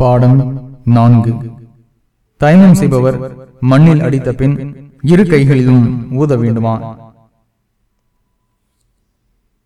பாடம் நான்கு. தயமம் செய்பவர் மண்ணில் அடித்த பின் இரு கைகளிலும் ஊத வேண்டுமா?